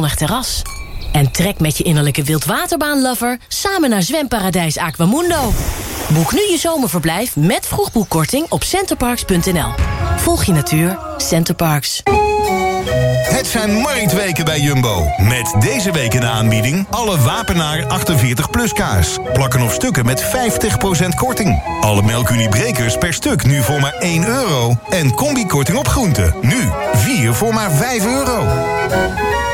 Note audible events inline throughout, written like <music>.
terras. En trek met je innerlijke wildwaterbaanlover samen naar zwemparadijs Aquamundo. Boek nu je zomerverblijf met vroegboekkorting op centerparks.nl. Volg je natuur, Centerparks. Het zijn marktweken bij Jumbo. Met deze week in de aanbieding alle Wapenaar 48 plus kaas. Plakken of stukken met 50% korting. Alle melkuniebrekers per stuk nu voor maar 1 euro. En combikorting op groenten. Nu 4 voor maar 5 euro.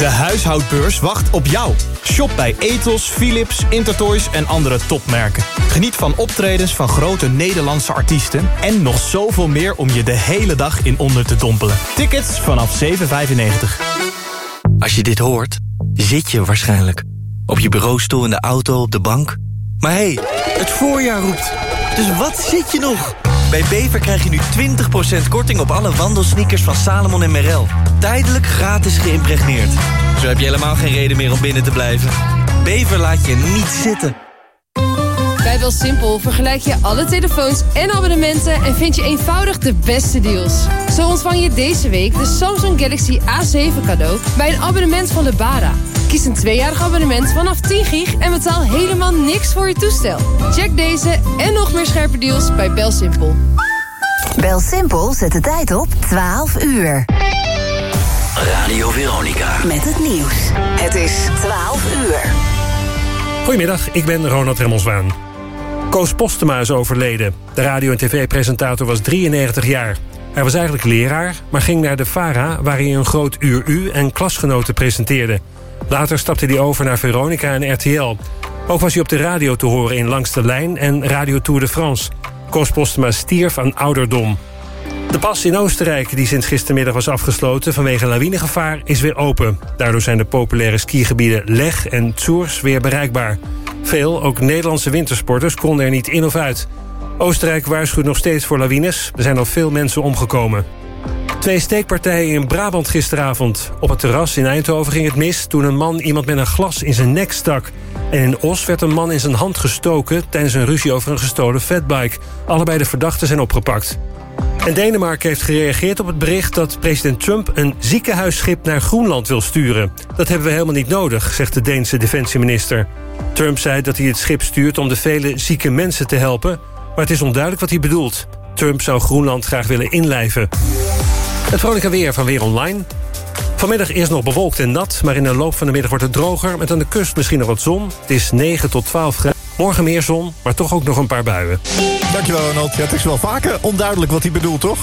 De huishoudbeurs wacht op jou. Shop bij Ethos, Philips, Intertoys en andere topmerken. Geniet van optredens van grote Nederlandse artiesten... en nog zoveel meer om je de hele dag in onder te dompelen. Tickets vanaf 7,95. Als je dit hoort, zit je waarschijnlijk. Op je bureaustoel, in de auto, op de bank. Maar hé, hey, het voorjaar roept. Dus wat zit je nog? Bij Bever krijg je nu 20% korting op alle wandelsneakers van Salomon en Merrell. Tijdelijk gratis geïmpregneerd. Zo heb je helemaal geen reden meer om binnen te blijven. Bever laat je niet zitten. Bij BelSimpel vergelijk je alle telefoons en abonnementen... en vind je eenvoudig de beste deals. Zo ontvang je deze week de Samsung Galaxy A7 cadeau... bij een abonnement van Lebara. Kies een tweejarig abonnement vanaf 10 gig... en betaal helemaal niks voor je toestel. Check deze en nog meer scherpe deals bij BelSimpel. BelSimpel zet de tijd op 12 uur. Radio Veronica. Met het nieuws. Het is 12 uur. Goedemiddag, ik ben Ronald Remmelswaan. Koos Postema is overleden. De radio- en tv-presentator was 93 jaar. Hij was eigenlijk leraar, maar ging naar de VARA... waar hij een groot uur U en klasgenoten presenteerde. Later stapte hij over naar Veronica en RTL. Ook was hij op de radio te horen in Langs de Lijn en Radio Tour de France. Koos Postema stierf aan ouderdom. De pas in Oostenrijk, die sinds gistermiddag was afgesloten... vanwege lawinegevaar, is weer open. Daardoor zijn de populaire skigebieden Leg en Zurs weer bereikbaar. Veel, ook Nederlandse wintersporters, konden er niet in of uit. Oostenrijk waarschuwt nog steeds voor lawines. Er zijn al veel mensen omgekomen. Twee steekpartijen in Brabant gisteravond. Op het terras in Eindhoven ging het mis toen een man iemand met een glas in zijn nek stak. En in Os werd een man in zijn hand gestoken tijdens een ruzie over een gestolen fatbike. Allebei de verdachten zijn opgepakt. En Denemarken heeft gereageerd op het bericht dat president Trump een ziekenhuisschip naar Groenland wil sturen. Dat hebben we helemaal niet nodig, zegt de Deense defensieminister. Trump zei dat hij het schip stuurt om de vele zieke mensen te helpen, maar het is onduidelijk wat hij bedoelt. Trump zou Groenland graag willen inlijven. Het vrolijke weer van Weer Online. Vanmiddag eerst nog bewolkt en nat, maar in de loop van de middag wordt het droger... met aan de kust misschien nog wat zon. Het is 9 tot 12 graden. Morgen meer zon, maar toch ook nog een paar buien. Dankjewel Ronald. Het is wel vaker onduidelijk wat hij bedoelt, toch?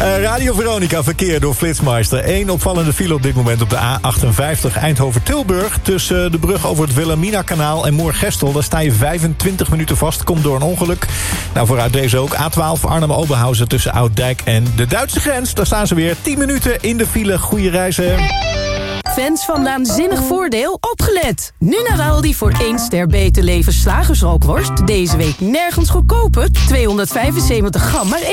Uh, Radio Veronica, verkeer door Flitsmeister. Eén opvallende file op dit moment op de A58 Eindhoven-Tilburg... tussen de brug over het Wilhelmina-kanaal en Moergestel. Daar sta je 25 minuten vast, komt door een ongeluk. Nou, vooruit deze ook. A12 Arnhem-Oberhausen tussen Ouddijk en de Duitse grens. Daar staan ze weer 10 minuten in de file. Goeie reizen. Fans van Naanzinnig Voordeel, opgelet! Nu naar Aldi voor 1 ster beter leven slagersrookworst. Deze week nergens goedkoper. 275 gram, maar 1,69.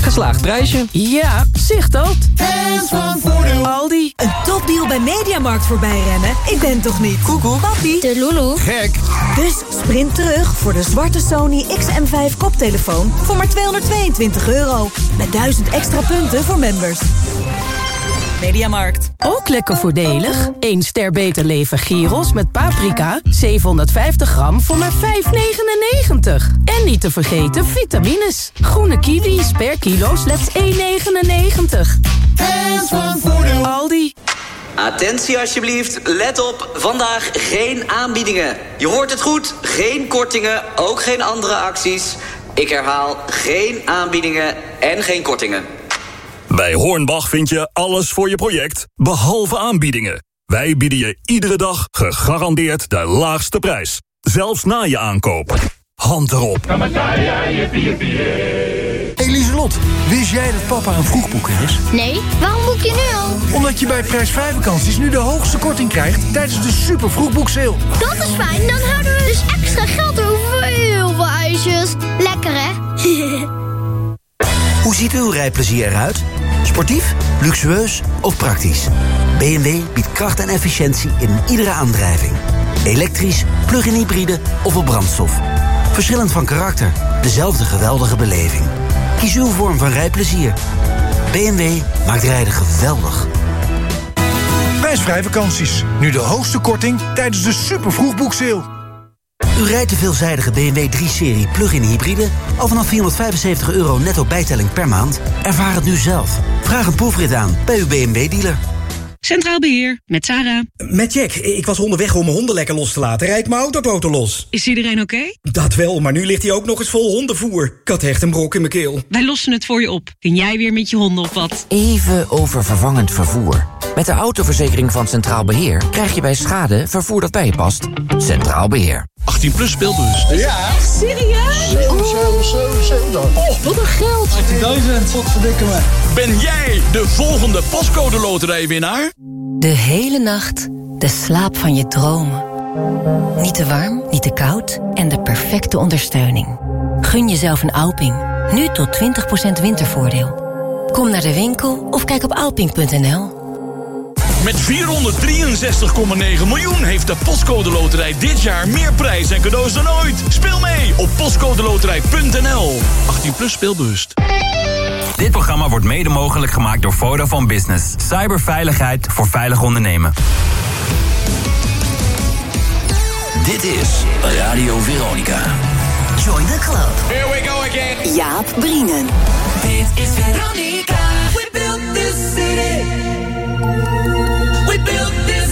Geslaagd prijsje. Ja, zicht dat. Fans van Voordeel. Aldi. Een topdeal bij Mediamarkt voorbij rennen? Ik ben toch niet? Koekoek. Papi. De Lulu. Gek. Dus sprint terug voor de zwarte Sony XM5 koptelefoon voor maar 222 euro. Met 1000 extra punten voor members. Mediamarkt. Ook lekker voordelig. 1 ster beter leven gyros met paprika. 750 gram voor maar 5,99. En niet te vergeten vitamines. Groene kiwis per kilo slechts 1,99. Fans van Voordeel. Aldi. Attentie alsjeblieft, let op, vandaag geen aanbiedingen. Je hoort het goed, geen kortingen, ook geen andere acties. Ik herhaal, geen aanbiedingen en geen kortingen. Bij Hornbach vind je alles voor je project, behalve aanbiedingen. Wij bieden je iedere dag gegarandeerd de laagste prijs. Zelfs na je aankoop. Hand erop. Eliselot, wist jij dat papa een vroegboeker is? Nee, waarom boek je nu al? Omdat je bij prijsvrij vakanties nu de hoogste korting krijgt tijdens de super vroegboekseil. Dat is fijn, dan houden we dus extra geld over heel veel ijsjes. Lekker hè? <laughs> Hoe ziet uw rijplezier eruit? Sportief, luxueus of praktisch? BMW biedt kracht en efficiëntie in iedere aandrijving. Elektrisch, plug-in hybride of op brandstof. Verschillend van karakter, dezelfde geweldige beleving. Kies uw vorm van rijplezier. BMW maakt rijden geweldig. Prijsvrij vakanties. Nu de hoogste korting tijdens de super vroegboekseil. U rijdt de veelzijdige BMW 3-serie plug-in hybride... al vanaf 475 euro netto bijtelling per maand? Ervaar het nu zelf. Vraag een proefrit aan bij uw BMW-dealer. Centraal Beheer, met Sarah. Met Jack. Ik was onderweg om mijn honden lekker los te laten. Rijd mijn autoboten los. Is iedereen oké? Dat wel, maar nu ligt hij ook nog eens vol hondenvoer. Ik had echt een brok in mijn keel. Wij lossen het voor je op. Kun jij weer met je honden op wat? Even over vervangend vervoer. Met de autoverzekering van Centraal Beheer... krijg je bij schade vervoer dat bij je past. Centraal Beheer. 18 plus speelbus. Ja. Serieus? 7, 7, 7, 7. Oh, wat een geld. 18.000, wat verdikken me. Ben jij de volgende pascode loterijwinnaar? De hele nacht de slaap van je dromen. Niet te warm, niet te koud en de perfecte ondersteuning. Gun jezelf een Alping. Nu tot 20% wintervoordeel. Kom naar de winkel of kijk op alping.nl. Met 463,9 miljoen heeft de Postcode Loterij dit jaar meer prijs en cadeaus dan ooit. Speel mee op postcodeloterij.nl. 18 plus speelbewust. Dit programma wordt mede mogelijk gemaakt door Vodafone Business. Cyberveiligheid voor veilig ondernemen. Dit is Radio Veronica. Join the club. Here we go again. Jaap Brienen. Dit is Veronica. We built this city. We built this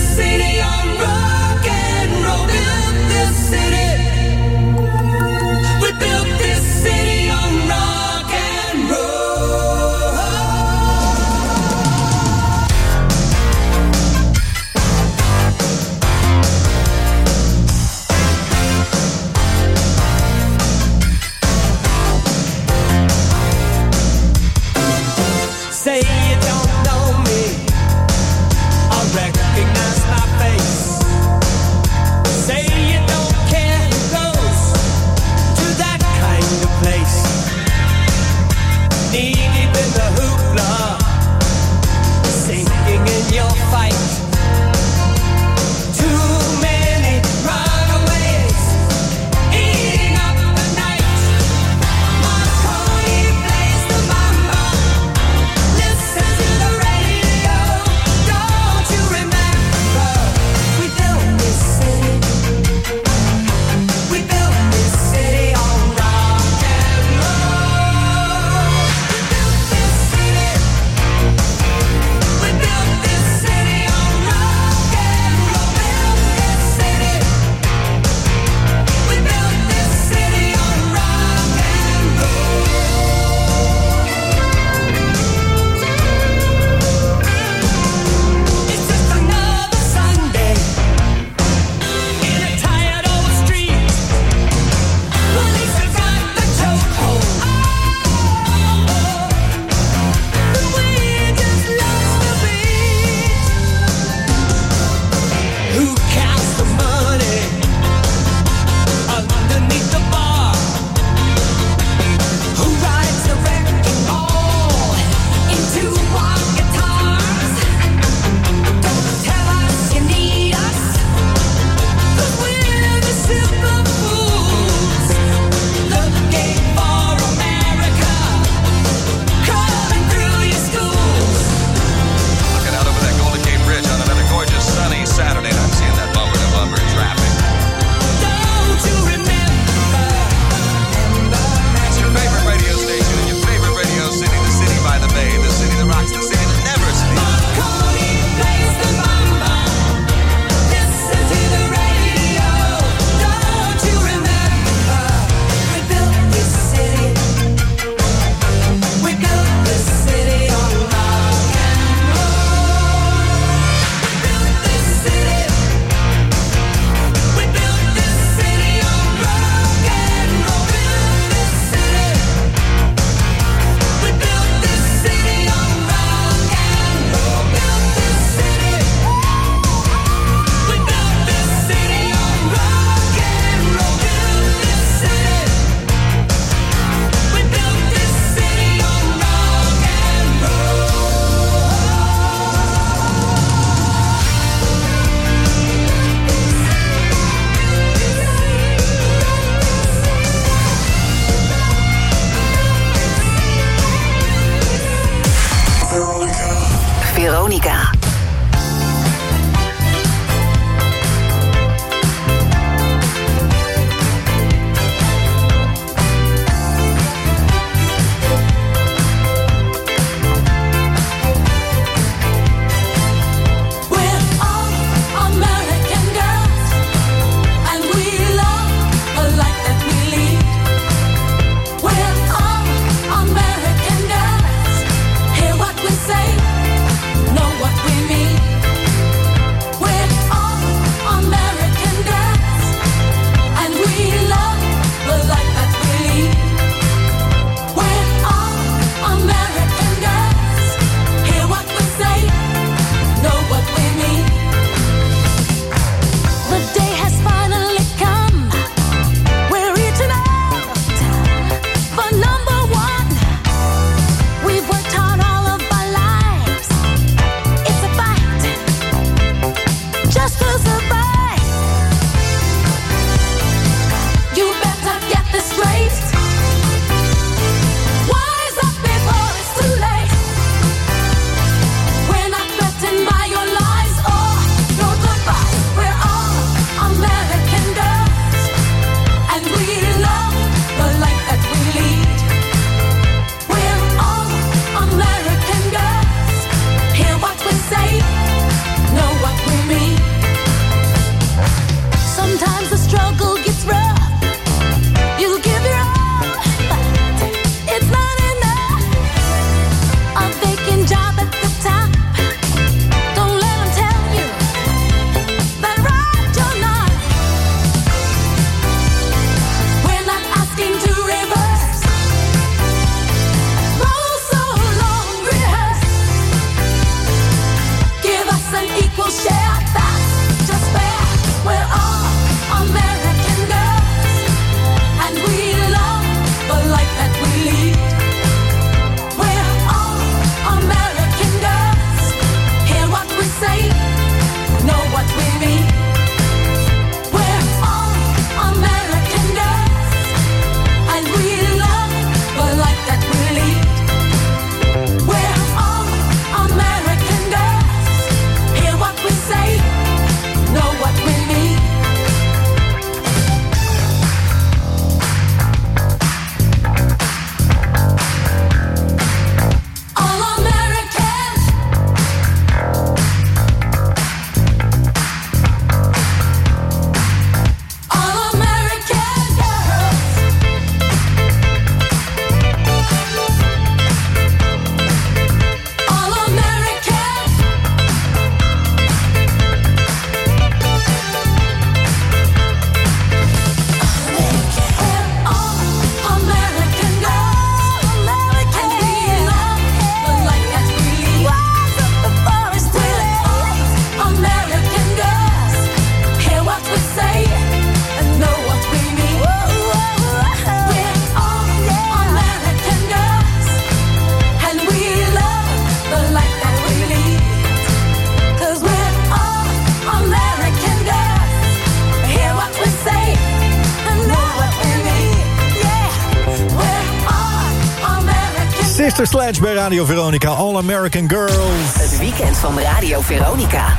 Bij Radio Veronica, All American Girls. Het weekend van Radio Veronica.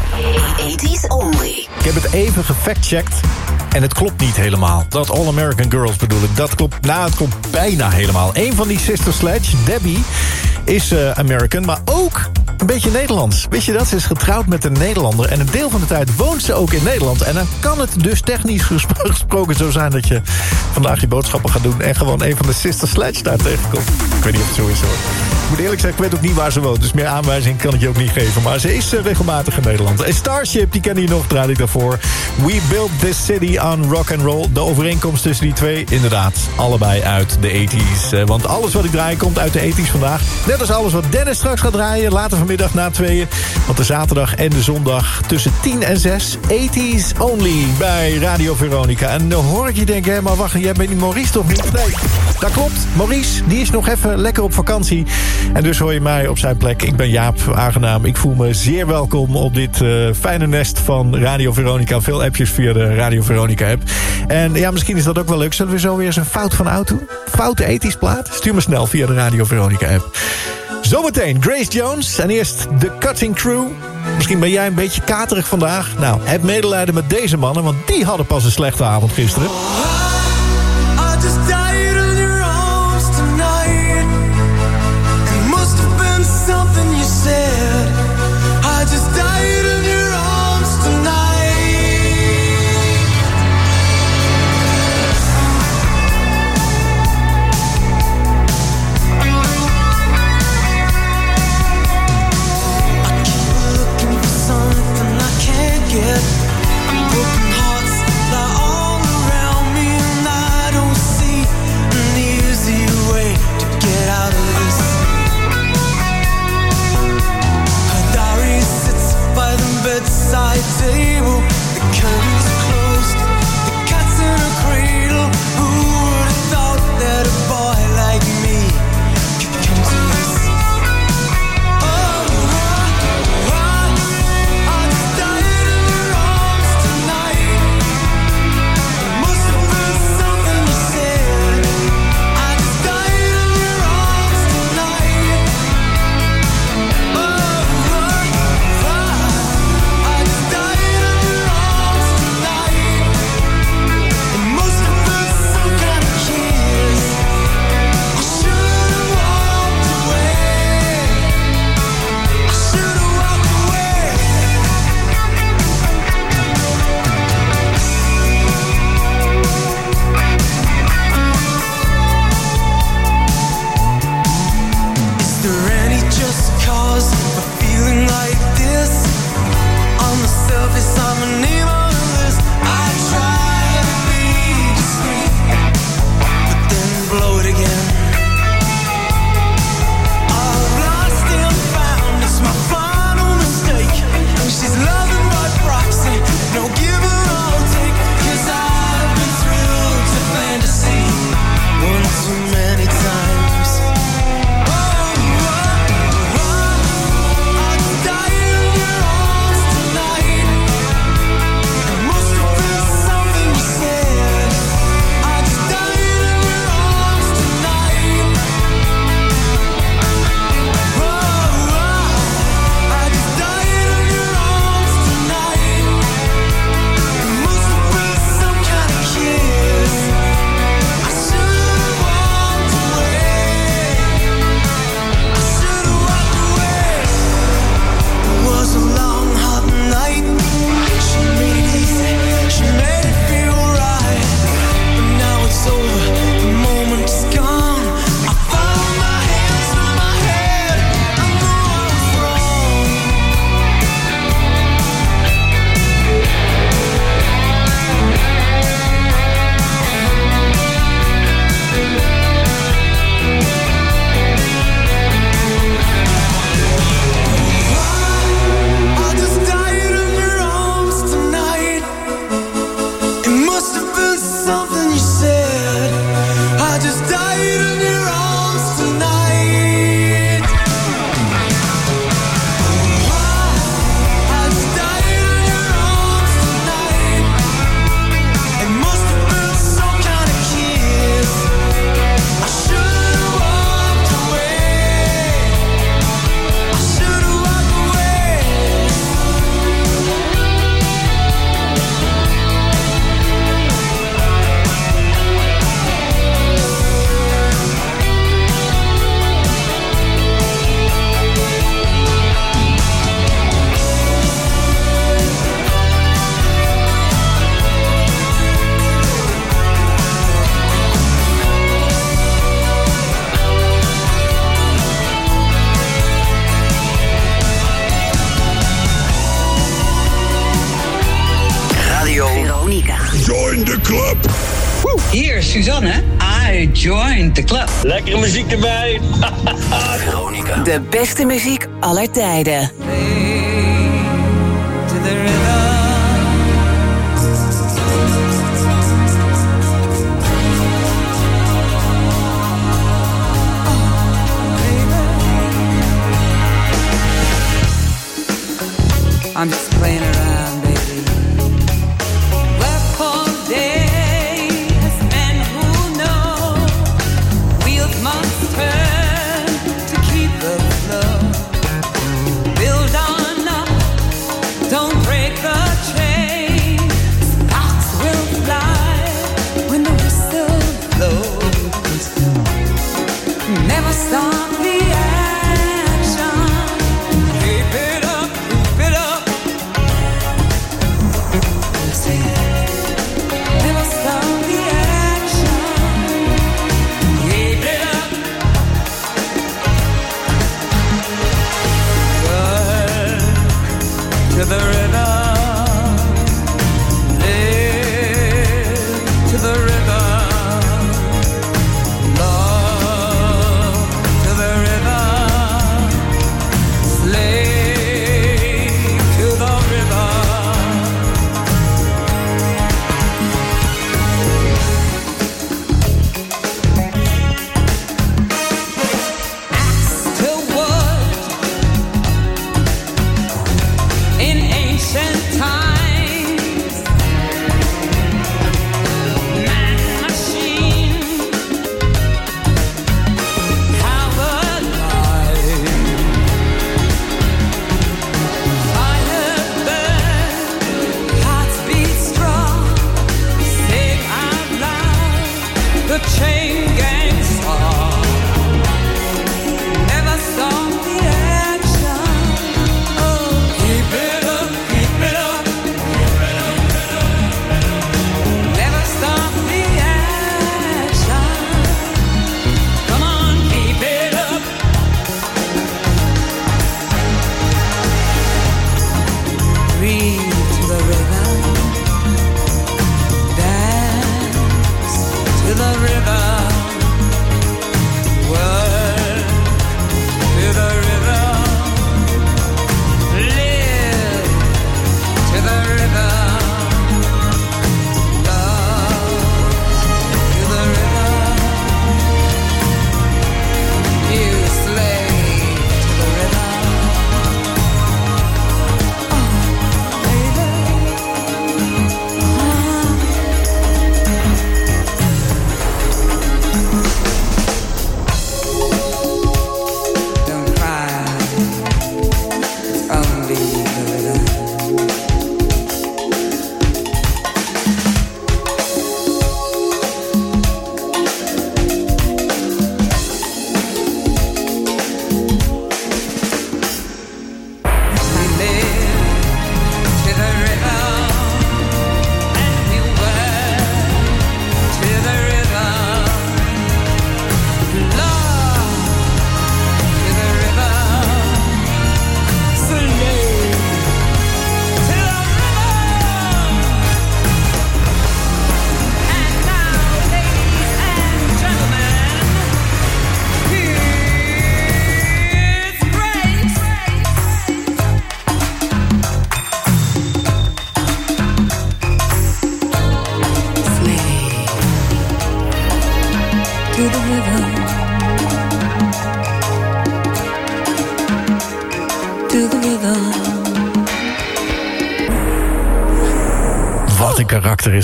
80s only. Ik heb het even gefactcheckt en het klopt niet helemaal. Dat All American Girls bedoel ik. Dat klopt, nou, het klopt bijna helemaal. Een van die Sister Sledge, Debbie, is eh, American, maar ook een beetje Nederlands. Wist je dat? Ze is getrouwd met een Nederlander... en een deel van de tijd woont ze ook in Nederland. En dan kan het dus technisch gespro- <laughs> gesproken zo zijn... dat je vandaag je boodschappen gaat doen... en gewoon een van de Sister Sledge daar tegenkomt. Ik weet niet of het zo is hoor. Ik moet eerlijk zeggen, ik weet ook niet waar ze woont. Dus meer aanwijzing kan ik je ook niet geven. Maar ze is eh, regelmatig in Nederland. En Starship, die ken je nog, draai ik daarvoor. We built this city on rock and roll. De overeenkomst tussen die twee, inderdaad, allebei uit de 80s. Eh, Want alles wat ik draai komt uit de 80s vandaag. Net als alles wat Dennis straks gaat draaien. Later vanmiddag na tweeën. Want de zaterdag en de zondag tussen 10 en 6. 80s only bij Radio Veronica. En dan hoor ik je denken, hè, maar wacht, jij bent niet Maurice toch niet? Nee, dat klopt. Maurice, die is nog even lekker op vakantie. En dus hoor je mij op zijn plek. Ik ben Jaap, aangenaam. Ik voel me zeer welkom op dit eh, fijne nest van Radio Veronica. Veel appjes via de Radio Veronica app. En ja, misschien is dat ook wel leuk. Zullen we zo weer eens een fout van oud doen? Foute ethisch plaat? Stuur me snel via de Radio Veronica app. Zometeen Grace Jones en eerst The Cutting Crew. Misschien ben jij een beetje katerig vandaag. Nou, heb medelijden met deze mannen, want die hadden pas een slechte avond gisteren. De beste muziek aller tijden.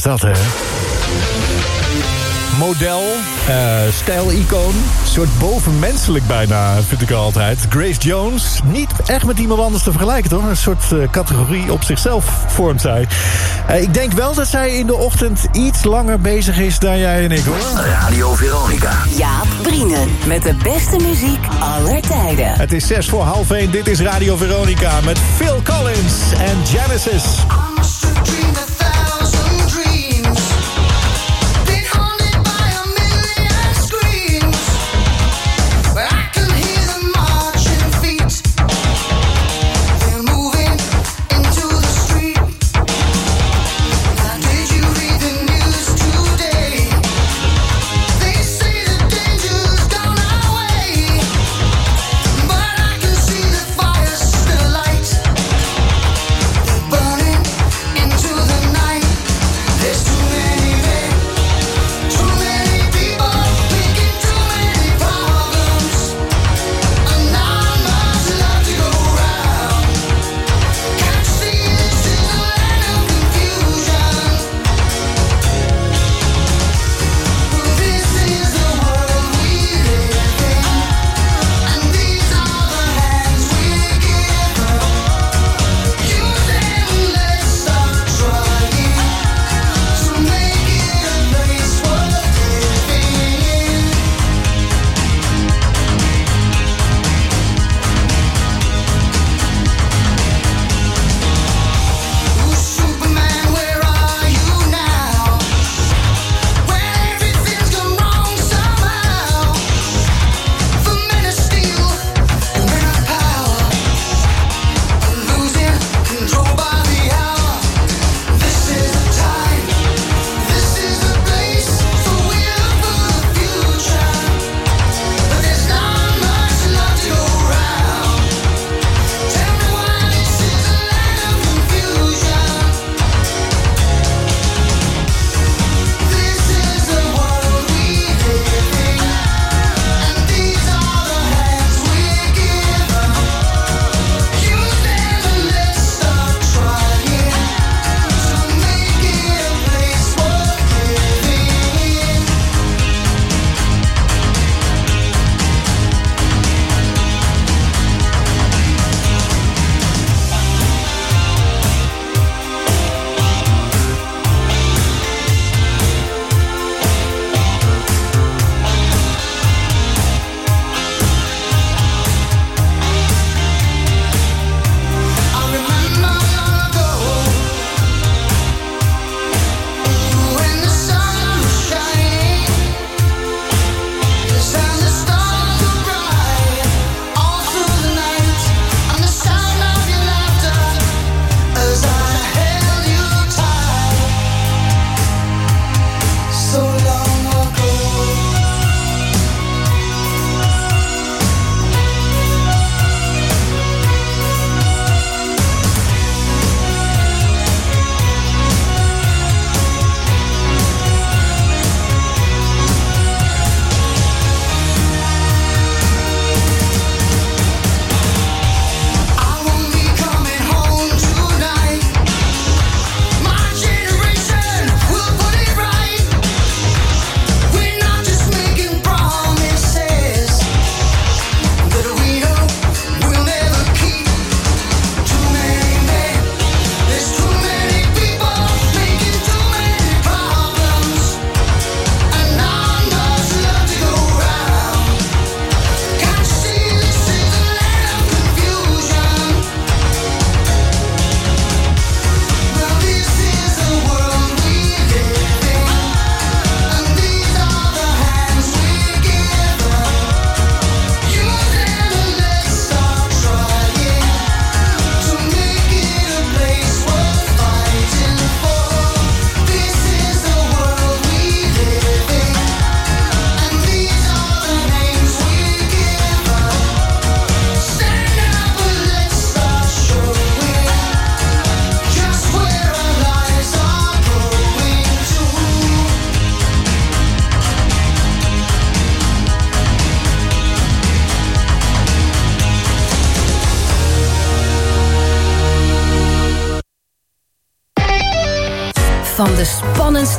Dat, hè? Model, eh stijlicoon, soort bovenmenselijk bijna, vind ik altijd. Grace Jones, niet echt met iemand anders te vergelijken, toch? Een soort eh, categorie op zichzelf vormt zij. Eh, ik denk wel dat zij in de ochtend iets langer bezig is dan jij en ik, hoor. Radio Veronica. Jaap Brienen. Met de beste muziek aller tijden. Het is zes voor half één, dit is Radio Veronica met Phil Collins en Genesis.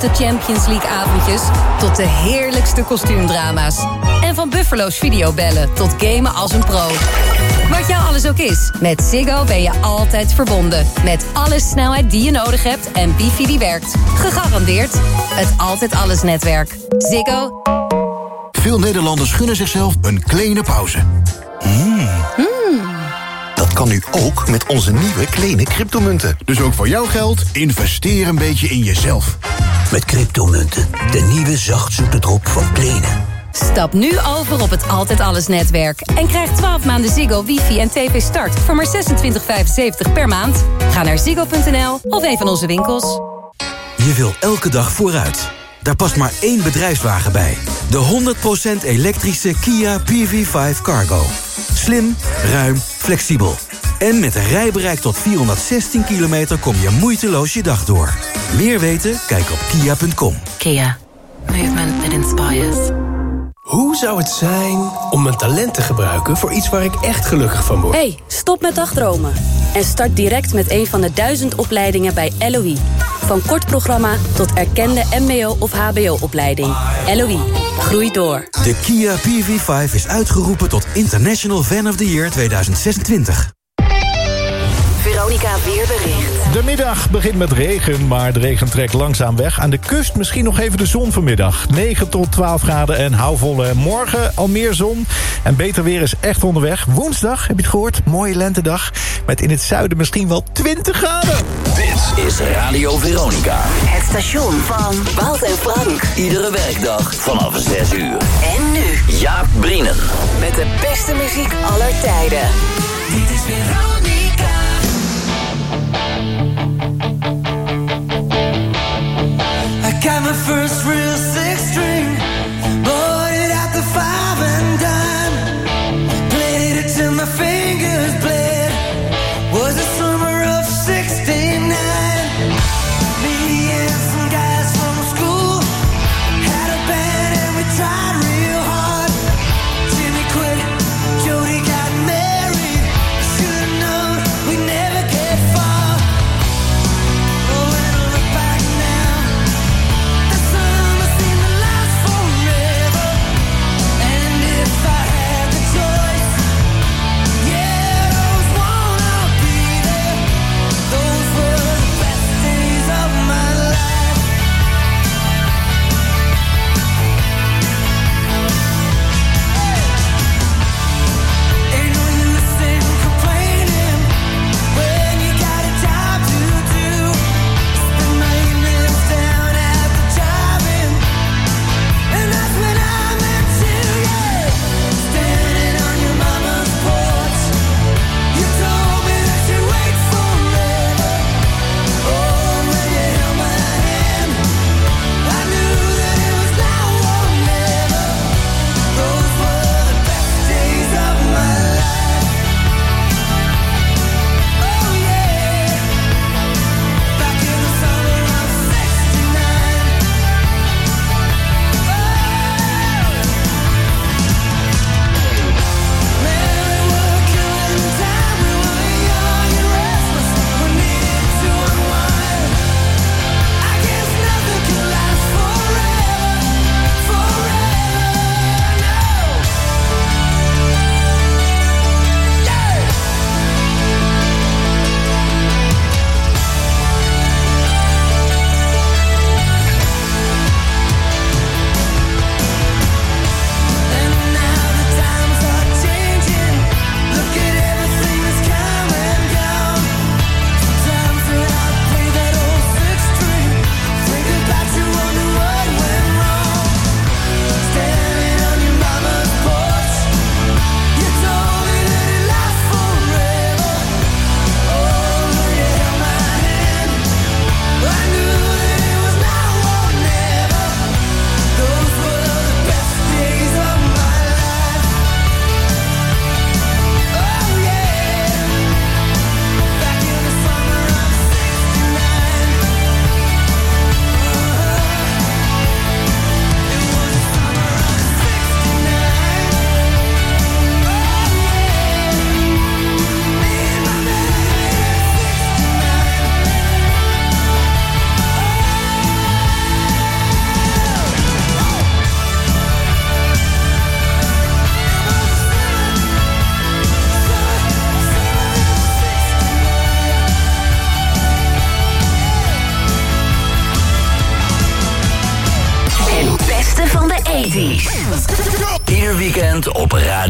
Spannendste Champions League avondjes tot de heerlijkste kostuumdrama's. En van Buffalo's videobellen tot gamen als een pro. Wat jou alles ook is, met Ziggo ben je altijd verbonden. Met alle snelheid die je nodig hebt en wifi die werkt. Gegarandeerd het Altijd Alles netwerk. Ziggo. Veel Nederlanders gunnen zichzelf een kleine pauze. Mm. Dat kan nu ook met onze nieuwe kleine cryptomunten. Dus ook voor jouw geld, investeer een beetje in jezelf. Met cryptomunten, de nieuwe zachtzoete drop van Kleene. Stap nu over op het Altijd Alles netwerk. En krijg 12 maanden Ziggo, wifi en tv start voor maar 26,75 per maand. Ga naar ziggo.nl of een van onze winkels. Je wil elke dag vooruit. Daar past maar één bedrijfswagen bij. De 100% elektrische Kia PV5 Cargo. Slim, ruim, flexibel. En met een rijbereik tot 416 kilometer kom je moeiteloos je dag door. Meer weten? Kijk op kia.com. Kia. Movement that inspires. Hoe zou het zijn om mijn talent te gebruiken voor iets waar ik echt gelukkig van word? hey, stop met dagdromen. En start direct met een van de duizend opleidingen bij LOE. Van kort programma tot erkende mbo- of hbo-opleiding. LOE, groei door. De Kia PV5 is uitgeroepen tot International Fan of the Year 2026. De middag begint met regen, maar de regen trekt langzaam weg. Aan de kust misschien nog even de zon vanmiddag. 9 tot 12 graden en houvolle. Morgen al meer zon en beter weer is echt onderweg. Woensdag, heb je het gehoord? Mooie lentedag. Met in het zuiden misschien wel 20 graden. Dit is Radio Veronica. Het station van Wout en Frank. Iedere werkdag vanaf 6 uur. En nu Jaap Brienen. met de beste muziek aller tijden. Dit is Veronica. Got my first real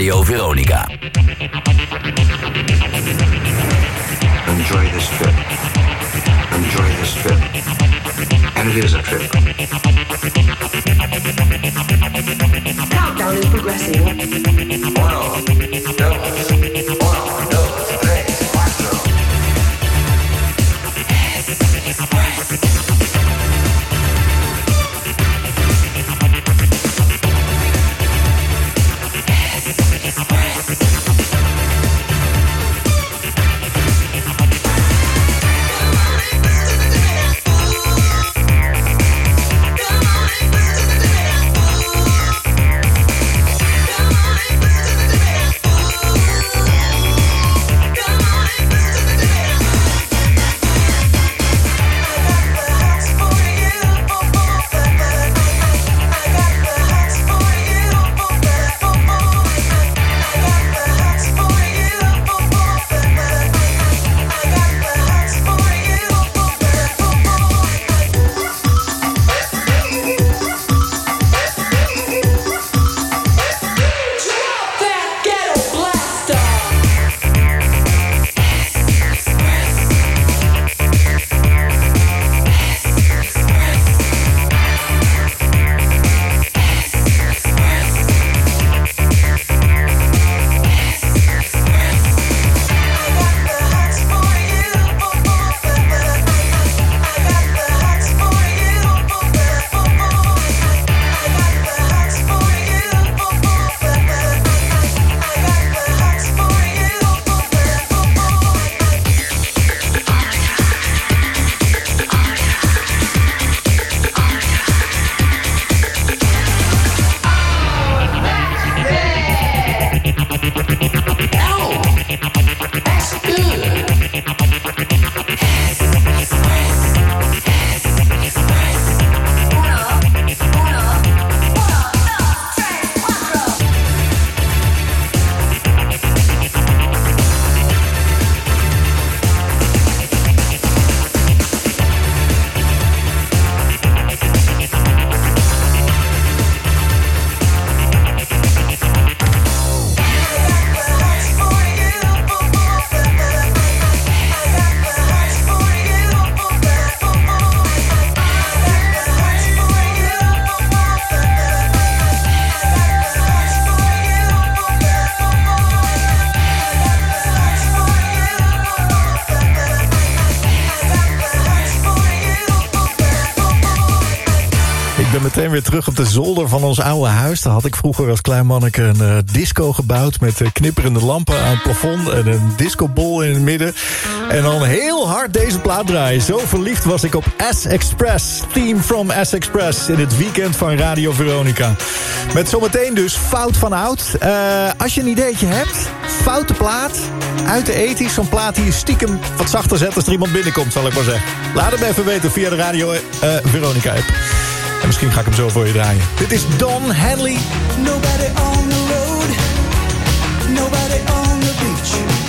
Radio. Weer terug op de zolder van ons oude huis. Daar had ik vroeger als klein manneke een eh, disco gebouwd... met eh, knipperende lampen aan het plafond en een discobol in het midden. En dan heel hard deze plaat draaien. Zo verliefd was ik op S-Express. Theme from S-Express in het weekend van Radio Veronica. Met zometeen dus Fout van Oud. Eh, als je een ideetje hebt, foute plaat... uit de ethisch, zo'n plaat die je stiekem wat zachter zet... als er iemand binnenkomt, zal ik maar zeggen. Laat het me even weten via de Radio Veronica-app. En misschien ga ik hem zo voor je draaien. Dit is Don Henley. Nobody on the road, nobody on the beach.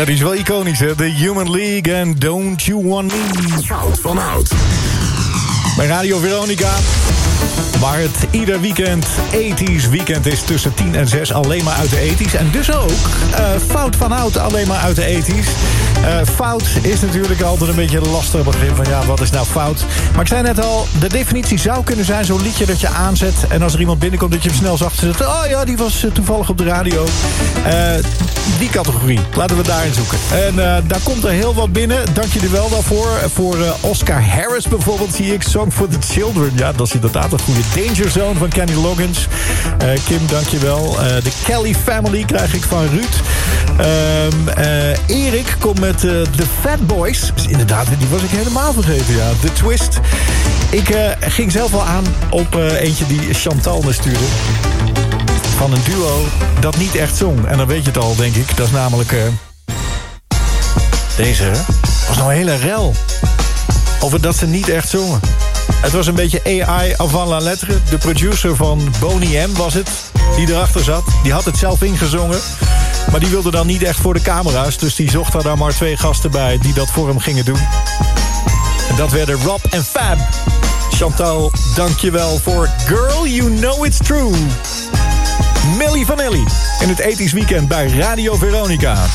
Ja, die is wel iconisch, hè? The Human League en Don't You Want Me. Fout van Hout. Bij Radio Veronica. Waar het ieder weekend 80s weekend is tussen 10 en 6 alleen maar uit de 80s. En dus ook eh, fout van hout alleen maar uit de 80s. Eh, fout is natuurlijk altijd een beetje een lastig begrip van ja, wat is nou fout? Maar ik zei net al, de definitie zou kunnen zijn zo'n liedje dat je aanzet. En als er iemand binnenkomt dat je hem snel zacht zet. Oh ja, die was eh, toevallig op de radio. Die categorie, laten we daarin zoeken. En eh, daar komt er heel wat binnen. Dank jullie wel daarvoor. Voor eh, Oscar Harris bijvoorbeeld zie ik Song for the Children. Ja, dat is inderdaad een goede Danger Zone van Kenny Loggins. Eh, Kim, dankjewel. Eh de Kelly Family krijg ik van Ruud. Ehm, eh, Erik komt met The Fat Boys. Inderdaad, die was ik helemaal vergeten, ja. The Twist. Ik ging zelf wel aan op eentje die Chantal me stuurde. Van een duo dat niet echt zong. En dan weet je het al, denk ik. Dat is namelijk... eh, deze, was nou een hele rel. Over dat ze niet echt zongen. Het was een beetje AI avant la lettre. De producer van Boney M was het, die erachter zat. Die had het zelf ingezongen. Maar die wilde dan niet echt voor de camera's. Dus die zocht dan maar twee gasten bij die dat voor hem gingen doen. En dat werden Rob en Fab. Chantal, dankjewel voor Girl, You Know It's True. Millie Vanilli in het ethisch weekend bij Radio Veronica.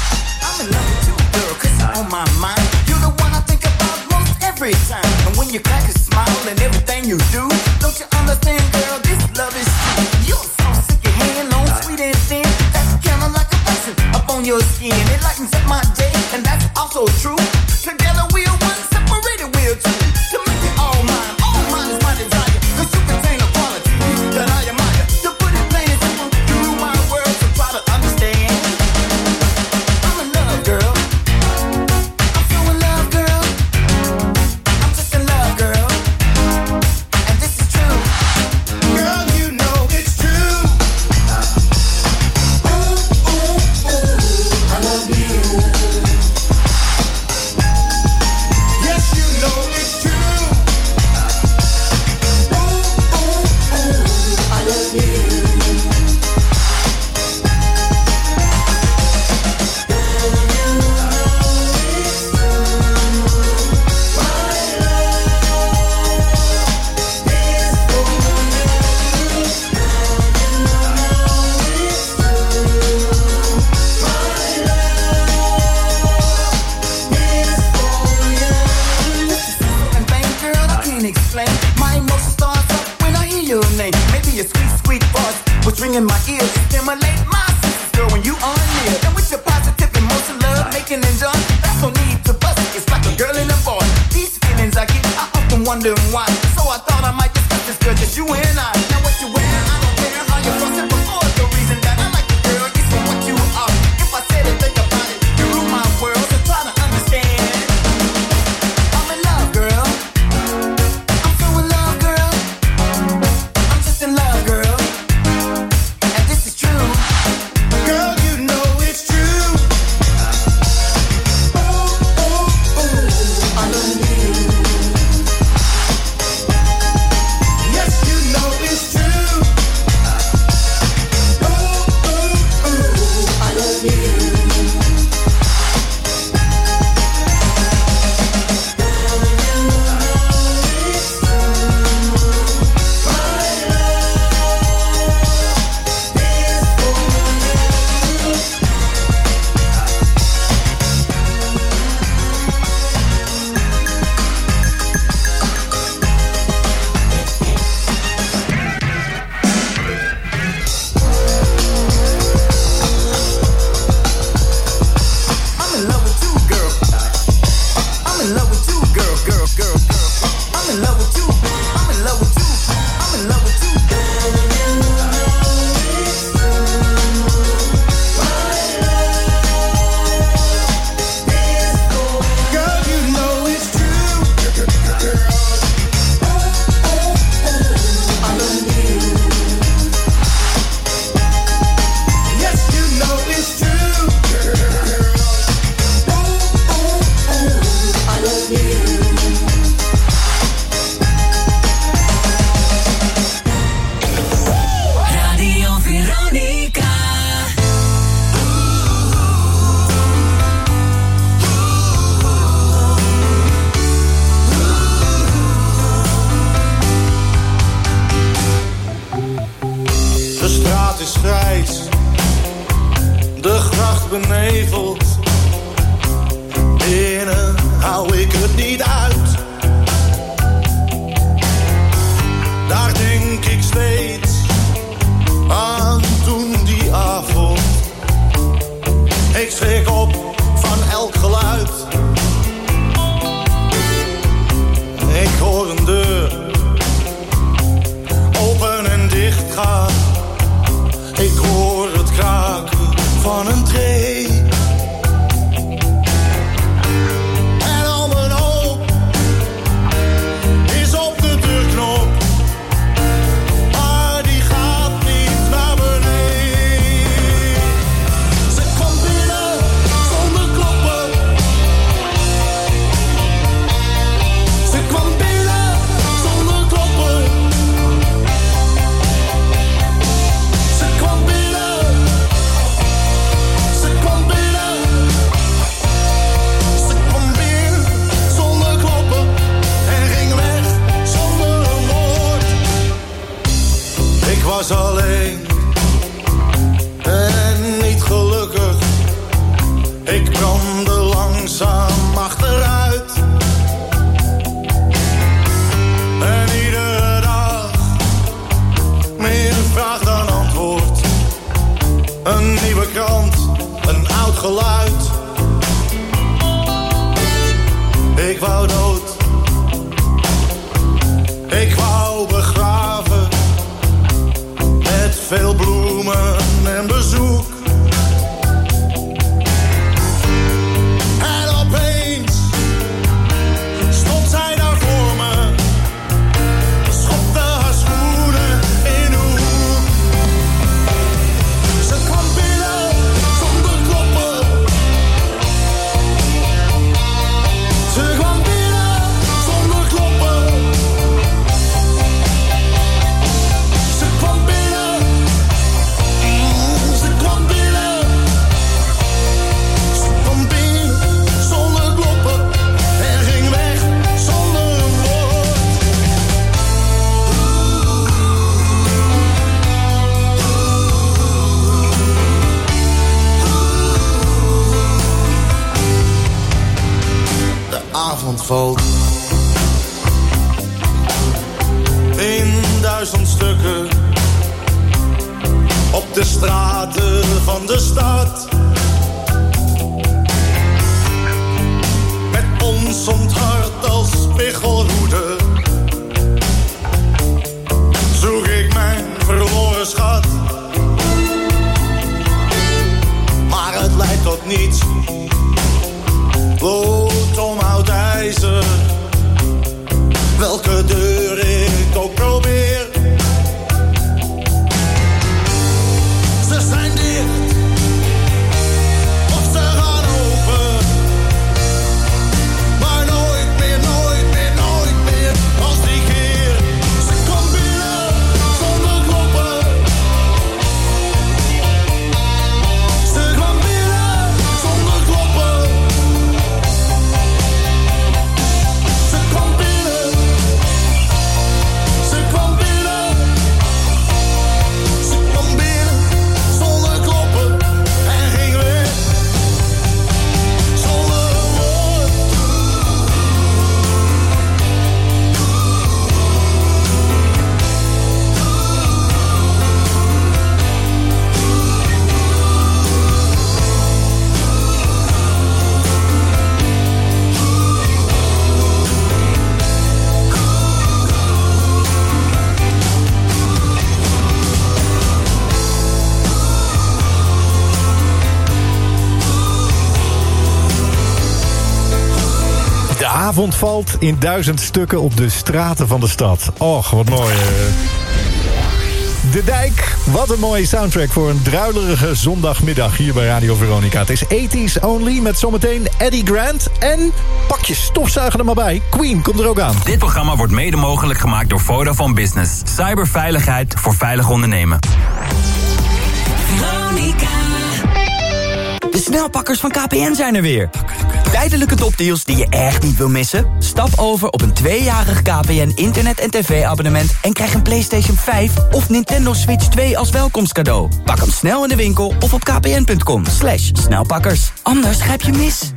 on my mind. You're the one I think about most every time. And when you crack a smile and everything you do, don't you understand, girl? This love is true. You're so sick, your hand long, sweet and thin. That's kinda like a blessing up on your skin. It lightens up my day, and that's also true. Avond valt in duizend stukken op de straten van de stad. Och, wat mooi. eh. De Dijk, wat een mooie soundtrack voor een druilerige zondagmiddag hier bij Radio Veronica. Het is 80s only met zometeen Eddie Grant en pak je stofzuiger er maar bij. Queen komt er ook aan. Dit programma wordt mede mogelijk gemaakt door Vodafone Business. Cyberveiligheid voor veilig ondernemen. De snelpakkers van KPN zijn er weer. Tijdelijke topdeals die je echt niet wil missen? Stap over op een tweejarig KPN internet- en tv-abonnement... en krijg een PlayStation 5 of Nintendo Switch 2 als welkomstcadeau. Pak hem snel in de winkel of op kpn.com. Slash snelpakkers. Anders grijp je mis.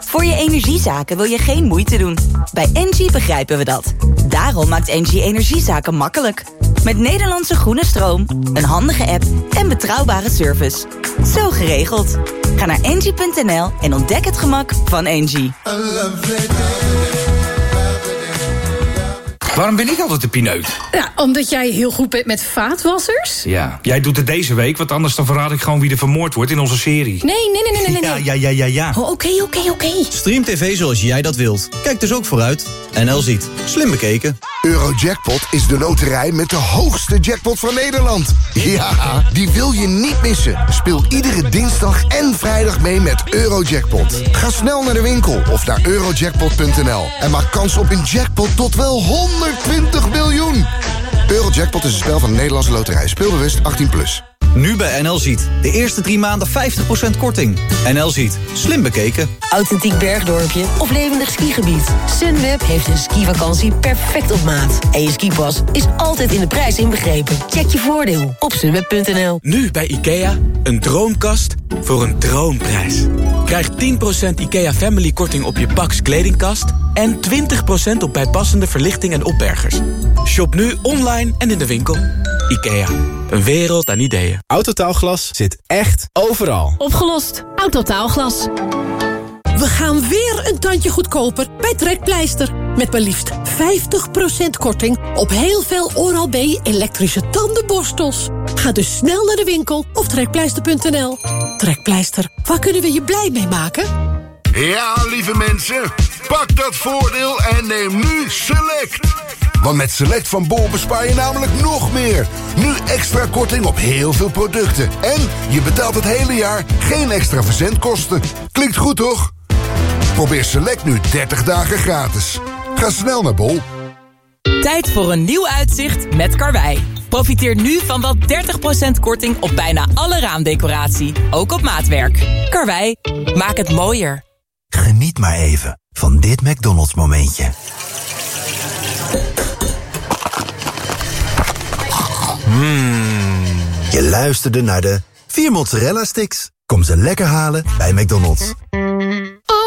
Voor je energiezaken wil je geen moeite doen. Bij Engie begrijpen we dat. Daarom maakt Engie energiezaken makkelijk. Met Nederlandse groene stroom, een handige app en betrouwbare service. Zo geregeld. Ga naar engie.nl en ontdek het gemak van Engie. Waarom ben ik altijd de pineut? Ja, omdat jij heel goed bent met vaatwassers? Ja, jij doet het deze week, want anders dan verraad ik gewoon wie er vermoord wordt in onze serie. Nee, nee, nee, nee, nee. nee. Ja, ja, ja, ja, ja. Oh, Oké, oké, oké. Stream TV zoals jij dat wilt. Kijk dus ook vooruit. NL ziet. Slim bekeken. Eurojackpot is de loterij met de hoogste jackpot van Nederland. Ja, die wil je niet missen. Speel iedere dinsdag en vrijdag mee met Eurojackpot. Ga snel naar de winkel of naar eurojackpot.nl en maak kans op een jackpot tot wel 120 miljoen. Eurojackpot is een spel van de Nederlandse loterij. Speelbewust 18+. Plus. Nu bij NL ziet. De eerste drie maanden 50% korting. NL ziet. Slim bekeken. Authentiek bergdorpje of levendig skigebied. Sunweb heeft een skivakantie perfect op maat. En je skipas is altijd in de prijs inbegrepen. Check je voordeel op sunweb.nl. Nu bij IKEA, een droomkast voor een droomprijs. Krijg 10% IKEA Family korting op je Pax kledingkast... en 20% op bijpassende verlichting en opbergers. Shop nu online en in de winkel. IKEA, een wereld aan ideeën. Autotaalglas zit echt overal. Opgelost. Autotaalglas. We gaan weer een tandje goedkoper bij Trekpleister. Met maar liefst 50% korting op heel veel Oral-B elektrische tandenborstels. Ga dus snel naar de winkel of trekpleister.nl. Trekpleister, waar kunnen we je blij mee maken? Ja, lieve mensen, pak dat voordeel en neem nu Select. Want met Select van Bol bespaar je namelijk nog meer. Nu extra korting op heel veel producten. En je betaalt het hele jaar geen extra verzendkosten. Klinkt goed, toch? Probeer Select nu 30 dagen gratis. Ga snel naar Bol. Tijd voor een nieuw uitzicht met Karwei. Profiteer nu van wel 30% korting op bijna alle raamdecoratie. Ook op maatwerk. Karwei, maak het mooier. Geniet maar even van dit McDonald's momentje. Mmm. Je luisterde naar de vier mozzarella sticks. Kom ze lekker halen bij McDonald's.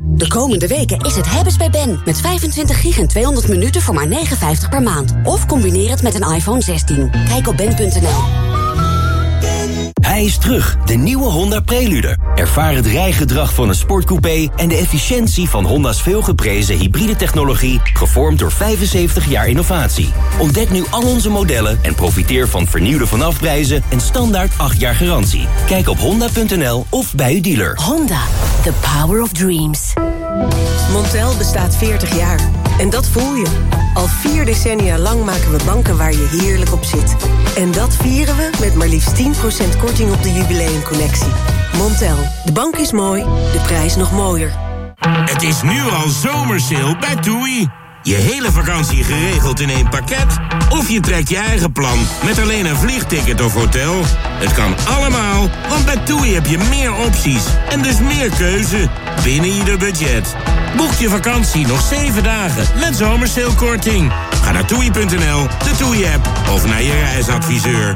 De komende weken is het hebben's bij Ben. Met 25 gig en 200 minuten voor maar 59 per maand. Of combineer het met een iPhone 16. Kijk op ben.nl. Hij is terug, de nieuwe Honda Prelude. Ervaar het rijgedrag van een sportcoupé en de efficiëntie van Honda's veelgeprezen hybride technologie, gevormd door 75 jaar innovatie. Ontdek nu al onze modellen en profiteer van vernieuwde vanafprijzen en standaard 8 jaar garantie. Kijk op honda.nl of bij uw dealer. Honda, the power of dreams. Montel bestaat 40 jaar. En dat voel je. Al vier decennia lang maken we banken waar je heerlijk op zit. En dat vieren we met maar liefst 10% korting op de jubileumcollectie. Montel, de bank is mooi, de prijs nog mooier. Het is nu al zomersale bij TUI. Je hele vakantie geregeld in één pakket? Of je trekt je eigen plan met alleen een vliegticket of hotel? Het kan allemaal, want bij TUI heb je meer opties en dus meer keuze binnen ieder budget. Boek je vakantie nog 7 dagen met zomersalekorting. Ga naar toei.nl, de TUI-app of naar je reisadviseur.